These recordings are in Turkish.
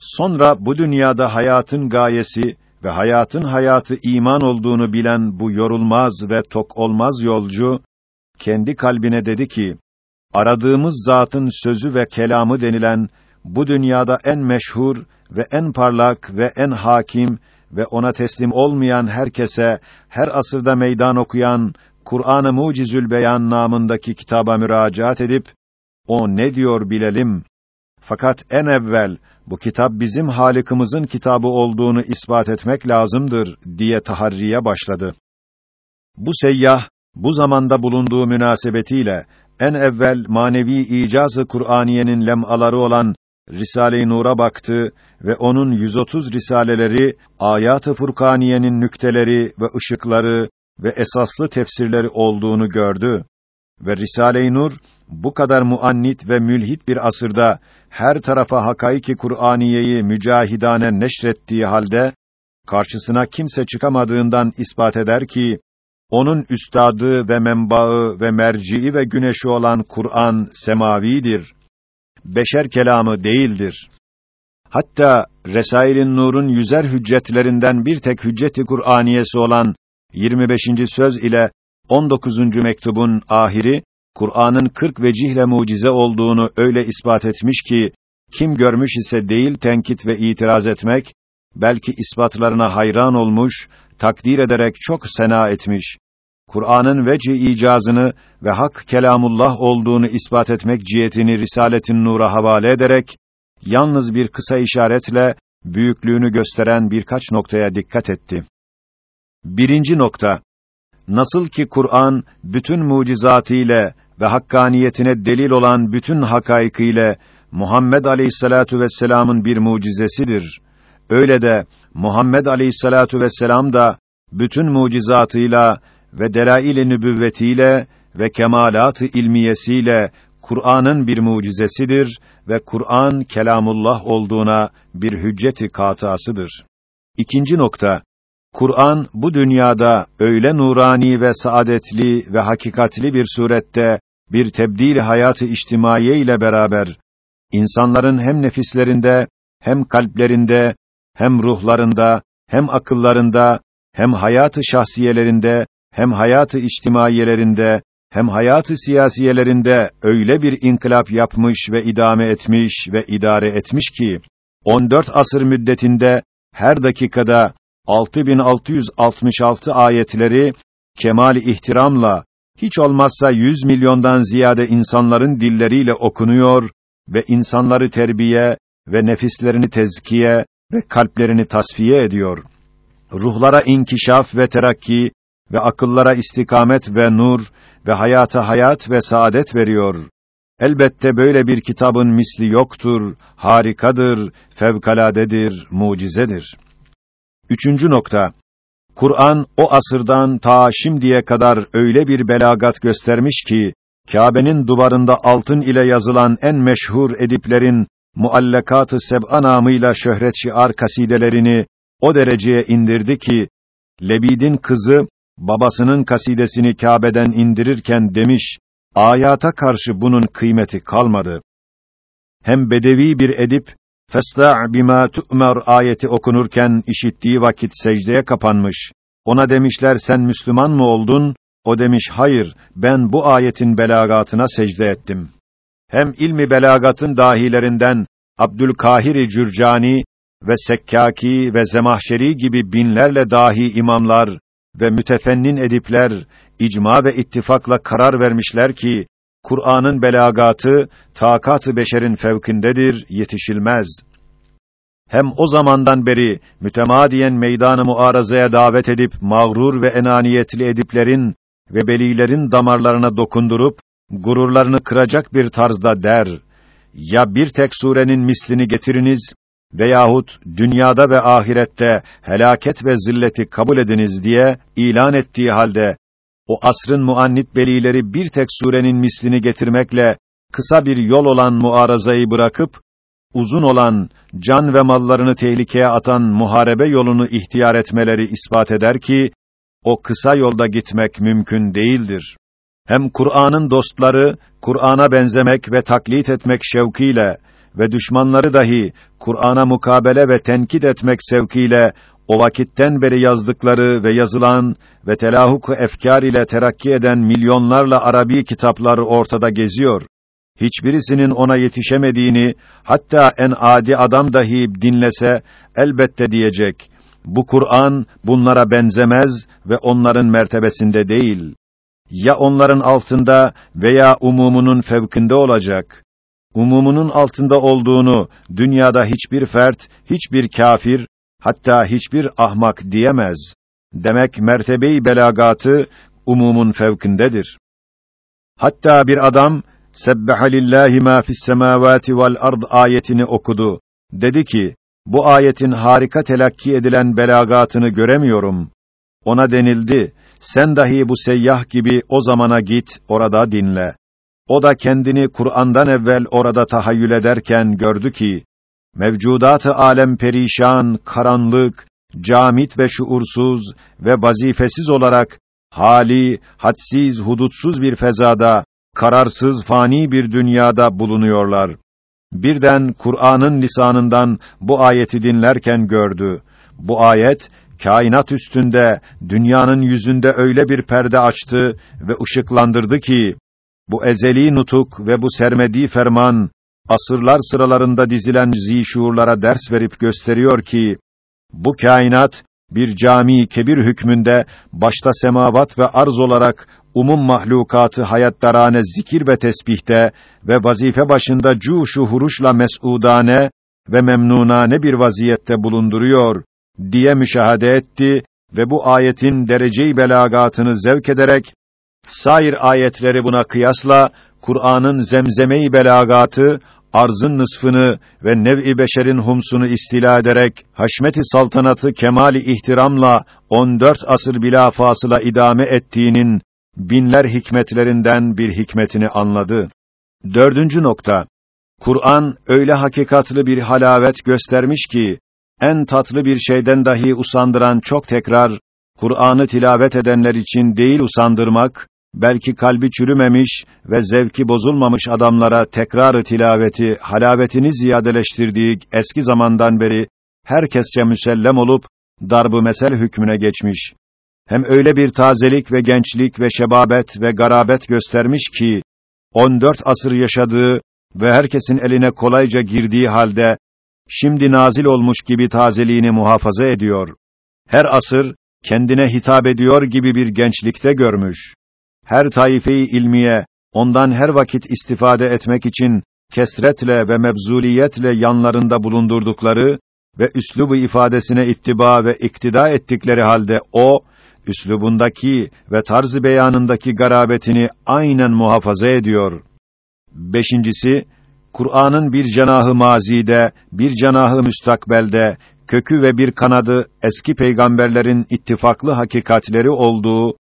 Sonra bu dünyada hayatın gayesi ve hayatın hayatı iman olduğunu bilen bu yorulmaz ve tok olmaz yolcu kendi kalbine dedi ki: Aradığımız zatın sözü ve kelamı denilen bu dünyada en meşhur ve en parlak ve en hakim ve ona teslim olmayan herkese her asırda meydan okuyan Kur'an-ı Mucizül Beyan namındaki kitaba müracaat edip o ne diyor bilelim. Fakat en evvel bu kitap bizim Halık'ımızın kitabı olduğunu ispat etmek lazımdır diye taharriye başladı. Bu seyyah bu zamanda bulunduğu münasebetiyle en evvel manevi icazı Kur'aniyenin lemaları olan Risale-i Nur'a baktı ve onun 130 risaleleri Ayat-ı Furkaniyenin nükteleri ve ışıkları ve esaslı tefsirleri olduğunu gördü ve Risale-i Nur bu kadar muannit ve mülhit bir asırda her tarafa hakaiki Kur'aniyeyi mücahidane neşrettiği halde karşısına kimse çıkamadığından ispat eder ki onun üstadı ve menbaı ve merci'i ve güneşi olan Kur'an semavidir. Beşer kelamı değildir. Hatta Resail'in Nur'un yüzer hüccetlerinden bir tek hücceti Kur'aniyesi olan 25. söz ile 19. mektubun ahiri Kur'an'ın 40 vecihle mucize olduğunu öyle ispat etmiş ki kim görmüş ise değil tenkit ve itiraz etmek belki ispatlarına hayran olmuş, takdir ederek çok sena etmiş. Kur'an'ın veci icazını ve hak kelamullah olduğunu ispat etmek cihetini Risaletin Nur'a havale ederek yalnız bir kısa işaretle büyüklüğünü gösteren birkaç noktaya dikkat etti. Birinci nokta. Nasıl ki Kur'an bütün mucizatıyla ve hakkaniyetine delil olan bütün hakaykıyla Muhammed Aleyhissalatu vesselam'ın bir mucizesidir. Öyle de Muhammed Aleyhissalatu vesselam da bütün mucizatıyla ve delail-i nübüvvetiyle ve kemalat-ı ilmiyesiyle Kur'an'ın bir mucizesidir ve Kur'an kelamullah olduğuna bir hücceti katıasıdır. İkinci nokta Kur'an bu dünyada öyle nurani ve saadetli ve hakikatli bir surette bir tebdil hayatı içtimaiye ile beraber insanların hem nefislerinde hem kalplerinde hem ruhlarında hem akıllarında hem hayatı şahsiyelerinde hem hayatı içtimaiyelerinde hem hayatı siyasiyelerinde öyle bir inkılap yapmış ve idame etmiş ve idare etmiş ki 14 asır müddetinde her dakikada 6666 ayetleri kemal ihtiramla hiç olmazsa 100 milyondan ziyade insanların dilleriyle okunuyor ve insanları terbiye ve nefislerini tezkiye ve kalplerini tasfiye ediyor. Ruhlara inkişaf ve terakki ve akıllara istikamet ve nur ve hayata hayat ve saadet veriyor. Elbette böyle bir kitabın misli yoktur, harikadır, fevkaladedir, mucizedir. Üçüncü nokta. Kur'an o asırdan ta şimdiye kadar öyle bir belagat göstermiş ki Kâbe'nin duvarında altın ile yazılan en meşhur ediplerin muallakat-ı seb'a namıyla şöhret şiar kasidelerini o dereceye indirdi ki Lebid'in kızı babasının kasidesini Kâbe'den indirirken demiş: Ayata karşı bunun kıymeti kalmadı. Hem bedevi bir edip Festa' bima tu'mer ayeti okunurken işittiği vakit secdeye kapanmış. Ona demişler sen Müslüman mı oldun? O demiş hayır ben bu ayetin belagatına secde ettim. Hem ilmi belagatın dahilerinden Abdülkahir Cürcani ve Sekkaki ve Zemahşeri gibi binlerle dahi imamlar ve mütefennin edipler icma ve ittifakla karar vermişler ki Kur'an'ın belagatı takat-ı beşerin fevkindedir, yetişilmez. Hem o zamandan beri mütemadiyen meydanı muarazaya davet edip mağrur ve enaniyetli ediplerin ve belilerin damarlarına dokundurup gururlarını kıracak bir tarzda der: Ya bir tek surenin mislini getiriniz veyahut dünyada ve ahirette helaket ve zilleti kabul ediniz diye ilan ettiği halde o asrın muannit belileri bir tek surenin mislini getirmekle kısa bir yol olan muarazayı bırakıp uzun olan can ve mallarını tehlikeye atan muharebe yolunu ihtiyar etmeleri ispat eder ki o kısa yolda gitmek mümkün değildir. Hem Kur'an'ın dostları Kur'an'a benzemek ve taklit etmek şevkiyle ve düşmanları dahi Kur'an'a mukabele ve tenkit etmek sevkiyle o vakitten beri yazdıkları ve yazılan ve telahuk efkar ile terakki eden milyonlarla Arabi kitaplar ortada geziyor. Hiçbirisinin ona yetişemediğini, hatta en adi adam dahi dinlese, elbette diyecek. Bu Kur'an, bunlara benzemez ve onların mertebesinde değil. Ya onların altında veya umumunun fevkinde olacak. Umumunun altında olduğunu, dünyada hiçbir fert, hiçbir kafir, hatta hiçbir ahmak diyemez. Demek mertebeyi belagatı umumun fevkindedir. Hatta bir adam Sebbaha lillahi ma fis semavati vel ard ayetini okudu. Dedi ki: Bu ayetin harika telakki edilen belagatını göremiyorum. Ona denildi: Sen dahi bu seyyah gibi o zamana git, orada dinle. O da kendini Kur'an'dan evvel orada tahayyül ederken gördü ki mevcudat-ı alem perişan, karanlık, camit ve şuursuz ve vazifesiz olarak hali, hadsiz, hudutsuz bir fezada, kararsız fani bir dünyada bulunuyorlar. Birden Kur'an'ın lisanından bu ayeti dinlerken gördü. Bu ayet kainat üstünde, dünyanın yüzünde öyle bir perde açtı ve ışıklandırdı ki bu ezeli nutuk ve bu sermedi ferman asırlar sıralarında dizilen zişuurlara ders verip gösteriyor ki bu kainat bir cami kebir hükmünde başta semavat ve arz olarak umum mahlukatı hayattarane zikir ve tesbihte ve vazife başında cuşu huruşla mes'udane ve memnunane bir vaziyette bulunduruyor diye müşahede etti ve bu ayetin dereceyi belagatını zevk ederek sair ayetleri buna kıyasla Kur'an'ın zemzeme-i belagatı arzın nısfını ve nev'i beşerin humsunu istila ederek haşmeti saltanatı kemali ihtiramla 14 asır bila fasıla idame ettiğinin binler hikmetlerinden bir hikmetini anladı. Dördüncü nokta. Kur'an öyle hakikatlı bir halavet göstermiş ki en tatlı bir şeyden dahi usandıran çok tekrar Kur'an'ı tilavet edenler için değil usandırmak belki kalbi çürümemiş ve zevki bozulmamış adamlara tekrarı tilaveti, halavetini ziyadeleştirdiği eski zamandan beri herkesçe müsellem olup darbu mesel hükmüne geçmiş. Hem öyle bir tazelik ve gençlik ve şebabet ve garabet göstermiş ki 14 asır yaşadığı ve herkesin eline kolayca girdiği halde şimdi nazil olmuş gibi tazeliğini muhafaza ediyor. Her asır kendine hitap ediyor gibi bir gençlikte görmüş her taifeyi ilmiye ondan her vakit istifade etmek için kesretle ve mebzuliyetle yanlarında bulundurdukları ve üslubu ifadesine ittiba ve iktida ettikleri halde o üslubundaki ve tarzı beyanındaki garabetini aynen muhafaza ediyor. Beşincisi, Kur'an'ın bir cenahı mazide, bir cenahı müstakbelde, kökü ve bir kanadı eski peygamberlerin ittifaklı hakikatleri olduğu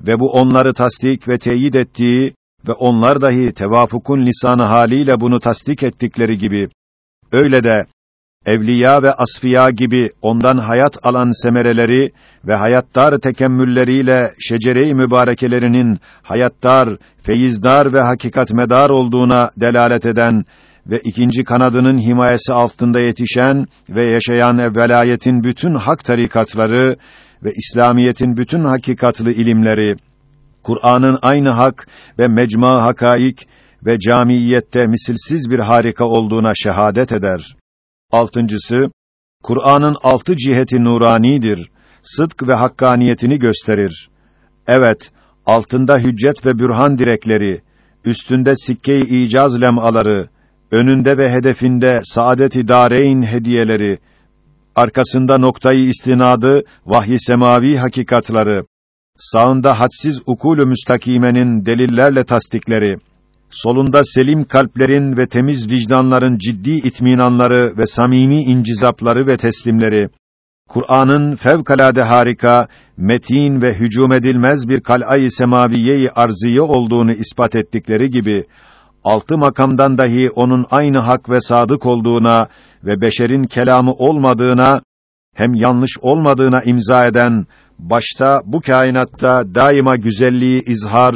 ve bu onları tasdik ve teyit ettiği ve onlar dahi tevafukun lisanı haliyle bunu tasdik ettikleri gibi öyle de evliya ve asfiya gibi ondan hayat alan semereleri ve hayattar tekemmülleriyle şecere-i mübarekelerinin hayattar, feyizdar ve hakikat medar olduğuna delalet eden ve ikinci kanadının himayesi altında yetişen ve yaşayan velayetin bütün hak tarikatları ve İslamiyetin bütün hakikatlı ilimleri, Kur'an'ın aynı hak ve mecma hakaik ve camiyette misilsiz bir harika olduğuna şehadet eder. Altıncısı, Kur'an'ın altı ciheti nuranidir, sıdk ve hakkaniyetini gösterir. Evet, altında hüccet ve bürhan direkleri, üstünde sikke-i icaz lemaları, önünde ve hedefinde saadet-i dareyn hediyeleri, arkasında noktayı istinadı vahyi semavi hakikatları, sağında hadsiz ukulu müstakimenin delillerle tasdikleri, solunda selim kalplerin ve temiz vicdanların ciddi itminanları ve samimi incizapları ve teslimleri, Kur'an'ın fevkalade harika, metin ve hücum edilmez bir kal'ay-ı semaviye-i arziye olduğunu ispat ettikleri gibi, altı makamdan dahi onun aynı hak ve sadık olduğuna ve beşerin kelamı olmadığına hem yanlış olmadığına imza eden başta bu kainatta daima güzelliği izhar,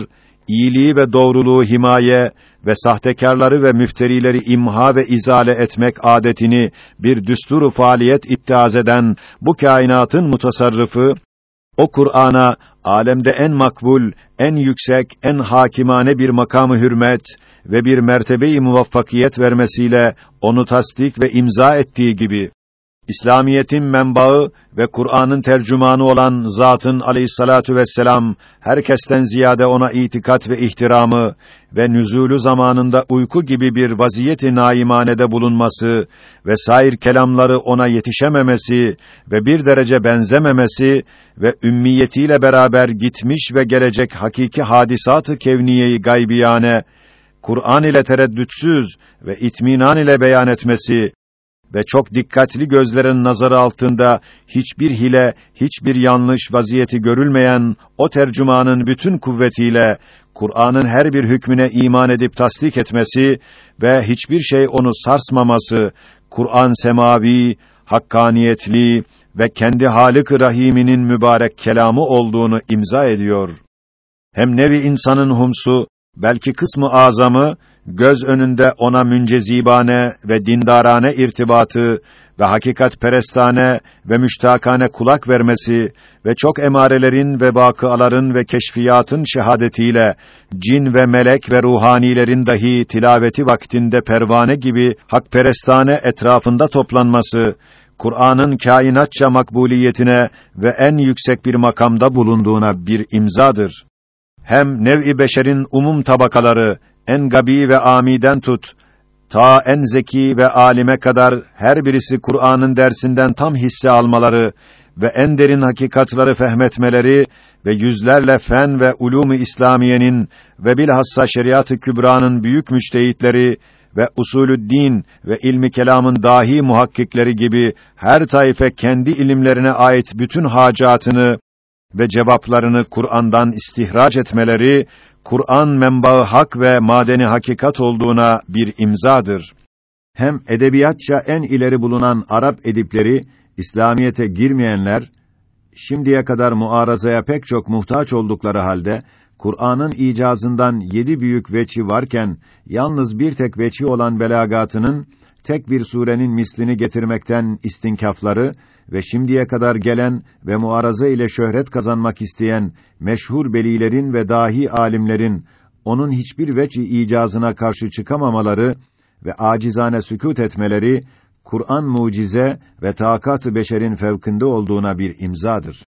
iyiliği ve doğruluğu himaye ve sahtekarları ve müfterileri imha ve izale etmek adetini bir düsturu faaliyet iddiaz eden bu kainatın mutasarrıfı o Kur'an'a alemde en makbul, en yüksek, en hakimane bir makamı hürmet ve bir mertebeyi muvaffakiyet vermesiyle onu tasdik ve imza ettiği gibi İslamiyetin menbaı ve Kur'an'ın tercümanı olan zatın aleyhissalatu vesselam herkesten ziyade ona itikat ve ihtiramı ve nüzulü zamanında uyku gibi bir vaziyeti naimanede bulunması ve sair kelamları ona yetişememesi ve bir derece benzememesi ve ümmiyetiyle beraber gitmiş ve gelecek hakiki hadisatı kevniyeyi gaybiyane Kur'an ile tereddütsüz ve itminan ile beyan etmesi ve çok dikkatli gözlerin nazarı altında hiçbir hile, hiçbir yanlış vaziyeti görülmeyen o tercümanın bütün kuvvetiyle Kur'an'ın her bir hükmüne iman edip tasdik etmesi ve hiçbir şey onu sarsmaması, Kur'an semavi, hakkaniyetli ve kendi Halık Rahim'inin mübarek kelamı olduğunu imza ediyor. Hem nevi insanın humsu, belki kısmı azamı göz önünde ona müncezibane ve dindarane irtibatı ve hakikat perestane ve müştakane kulak vermesi ve çok emarelerin ve vakıaların ve keşfiyatın şehadetiyle cin ve melek ve ruhanilerin dahi tilaveti vaktinde pervane gibi hakperestane etrafında toplanması Kur'an'ın kainatça makbuliyetine ve en yüksek bir makamda bulunduğuna bir imzadır. Hem nev'i beşerin umum tabakaları en gabi ve amiden tut, ta en zeki ve alime kadar her birisi Kur'an'ın dersinden tam hisse almaları ve en derin hakikatları fehmetmeleri ve yüzlerle fen ve ulûmu İslamiyenin ve bilhassa şeriat-ı kübra'nın büyük müştehitleri ve usulü din ve ilmi kelamın dahi muhakkikleri gibi her taife kendi ilimlerine ait bütün hacatını ve cevaplarını Kur'an'dan istihraç etmeleri Kur'an menbaı hak ve madeni hakikat olduğuna bir imzadır. Hem edebiyatça en ileri bulunan Arap edipleri İslamiyete girmeyenler şimdiye kadar muarazaya pek çok muhtaç oldukları halde Kur'an'ın icazından yedi büyük veçi varken yalnız bir tek veçi olan belagatının tek bir surenin mislini getirmekten istinkafları ve şimdiye kadar gelen ve muaraza ile şöhret kazanmak isteyen meşhur belilerin ve dahi alimlerin onun hiçbir veçi icazına karşı çıkamamaları ve acizane sükût etmeleri Kur'an mucize ve takat-ı beşerin fevkinde olduğuna bir imzadır.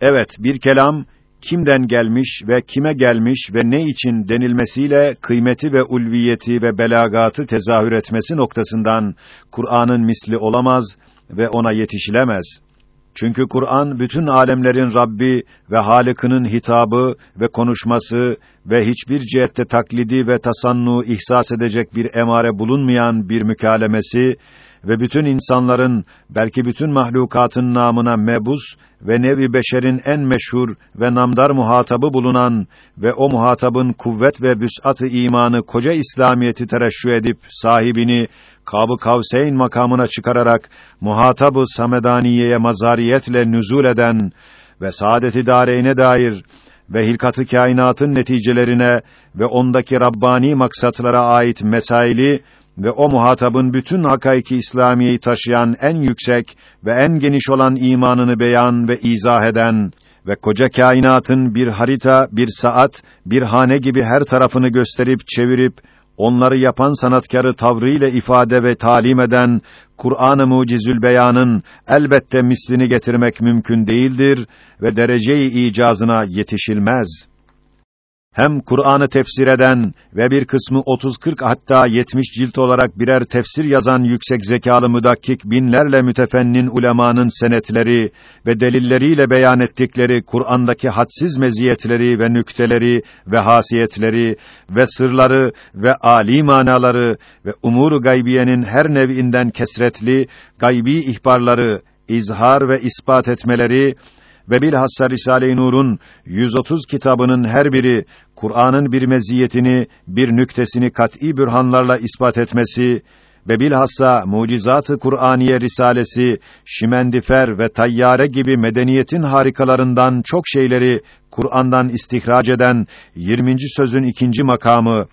Evet, bir kelam kimden gelmiş ve kime gelmiş ve ne için denilmesiyle kıymeti ve ulviyeti ve belagatı tezahür etmesi noktasından Kur'an'ın misli olamaz ve ona yetişilemez. Çünkü Kur'an bütün alemlerin Rabbi ve Halık'ının hitabı ve konuşması ve hiçbir cihette taklidi ve tasannu ihsas edecek bir emare bulunmayan bir mükalemesi ve bütün insanların belki bütün mahlukatın namına mebus ve nevi beşerin en meşhur ve namdar muhatabı bulunan ve o muhatabın kuvvet ve büs'at-ı imanı koca İslamiyeti tereşşü edip sahibini Kab-ı Kavseyn makamına çıkararak muhatabı Samedaniyeye mazariyetle nüzul eden ve saadet-i dâreyne dair ve hilkat-ı kainatın neticelerine ve ondaki rabbani maksatlara ait mesaili ve o muhatabın bütün hakaiki İslamiyeyi taşıyan en yüksek ve en geniş olan imanını beyan ve izah eden ve koca kainatın bir harita, bir saat, bir hane gibi her tarafını gösterip çevirip onları yapan sanatkarı tavrıyla ifade ve talim eden Kur'an-ı Mucizül Beyan'ın elbette mislini getirmek mümkün değildir ve dereceyi icazına yetişilmez hem Kur'an'ı tefsir eden ve bir kısmı 30-40 hatta 70 cilt olarak birer tefsir yazan yüksek zekalı müdakkik binlerle mütefennin ulemanın senetleri ve delilleriyle beyan ettikleri Kur'an'daki hadsiz meziyetleri ve nükteleri ve hasiyetleri ve sırları ve âli manaları ve umuru gaybiyenin her nevinden kesretli gaybi ihbarları izhar ve ispat etmeleri ve bilhassa Risale-i Nur'un 130 kitabının her biri Kur'an'ın bir meziyetini, bir nüktesini kat'î bürhanlarla ispat etmesi ve bilhassa Mucizat-ı Kur'aniye risalesi, Şimendifer ve Tayyare gibi medeniyetin harikalarından çok şeyleri Kur'an'dan istihraç eden 20. sözün ikinci makamı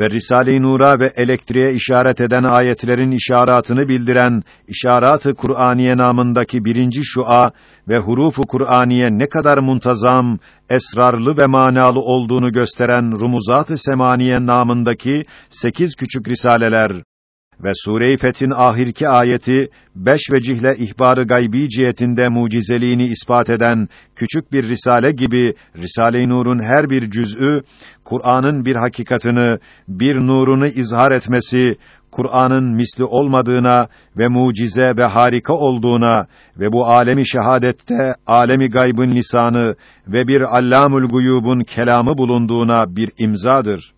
ve Risale-i Nur'a ve elektriğe işaret eden ayetlerin işaretini bildiren İşarat-ı Kur'aniye namındaki birinci şua ve hurufu Kur'aniye ne kadar muntazam, esrarlı ve manalı olduğunu gösteren Rumuzat-ı Semaniye namındaki sekiz küçük risaleler ve Sure-i Fetih'in ahirki ayeti beş vecihle ihbarı gaybi cihetinde mucizeliğini ispat eden küçük bir risale gibi Risale-i Nur'un her bir cüz'ü Kur'an'ın bir hakikatını, bir nurunu izhar etmesi, Kur'an'ın misli olmadığına ve mucize ve harika olduğuna ve bu alemi şehadette alemi gaybın lisanı ve bir allamul guyubun kelamı bulunduğuna bir imzadır.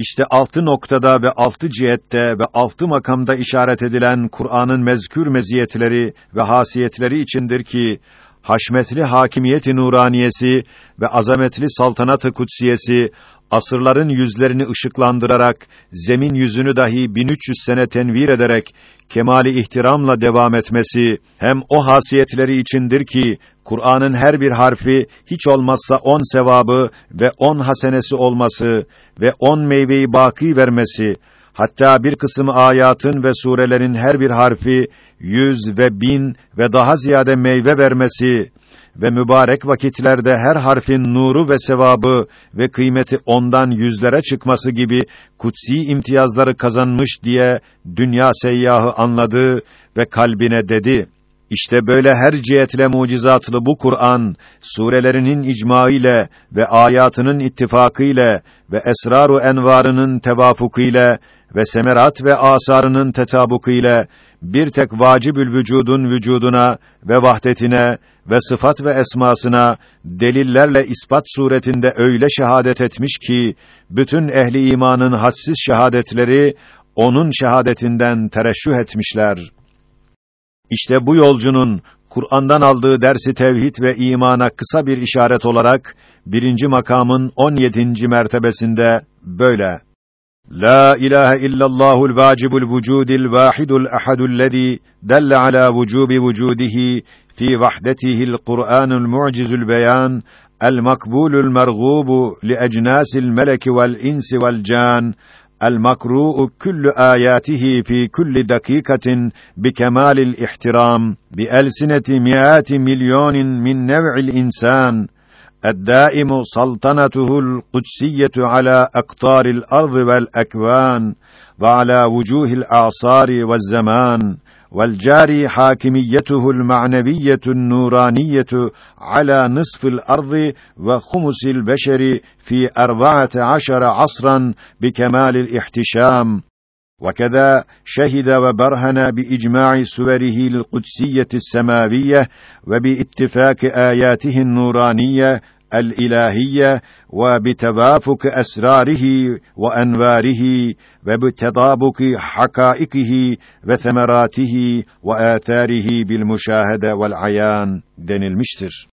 İşte altı noktada ve altı cihette ve altı makamda işaret edilen Kur'an'ın mezkür meziyetleri ve hasiyetleri içindir ki haşmetli hakimiyeti nuraniyesi ve azametli saltanatı kutsiyesi asırların yüzlerini ışıklandırarak zemin yüzünü dahi 1300 sene tenvir ederek kemali ihtiramla devam etmesi hem o hasiyetleri içindir ki Kur'an'ın her bir harfi hiç olmazsa on sevabı ve on hasenesi olması ve on meyveyi baki vermesi hatta bir kısım ayatın ve surelerin her bir harfi yüz ve bin ve daha ziyade meyve vermesi ve mübarek vakitlerde her harfin nuru ve sevabı ve kıymeti ondan yüzlere çıkması gibi kutsi imtiyazları kazanmış diye dünya seyyahı anladı ve kalbine dedi. İşte böyle her cihetle mucizatlı bu Kur'an, surelerinin icma ile ve ayatının ittifakı ile ve esraru envarının tevafuku ile ve semerat ve asarının tetabuku ile bir tek vacibül vücudun vücuduna ve vahdetine ve sıfat ve esmasına delillerle ispat suretinde öyle şehadet etmiş ki bütün ehli imanın hadsiz şehadetleri onun şehadetinden tereşüh etmişler. İşte bu yolcunun Kur'an'dan aldığı dersi tevhid ve imana kısa bir işaret olarak birinci makamın 17. mertebesinde böyle لا إله إلا الله الواجب الوجود الواحد الأحد الذي دل على وجوب وجوده في وحدته القرآن المعجز البيان المقبول المرغوب لأجناس الملك والإنس والجان المقروء كل آياته في كل دقيقة بكمال الاحترام بألسنة مئات مليون من نوع الإنسان الدائم سلطنته القدسية على أقطار الأرض والأكوان وعلى وجوه الأعصار والزمان والجاري حاكميته المعنوية النورانية على نصف الأرض وخمس البشر في أربعة عشر عصرا بكمال الاحتشام. وكذا شهد وبرهن بإجماع سوره القدسية السماوية وباتفاق آياته النورانية الإلهية وبتوافق أسراره وأنواره وبتضابق حقائقه وثمراته وآثاره بالمشاهدة والعيان denilmiştir.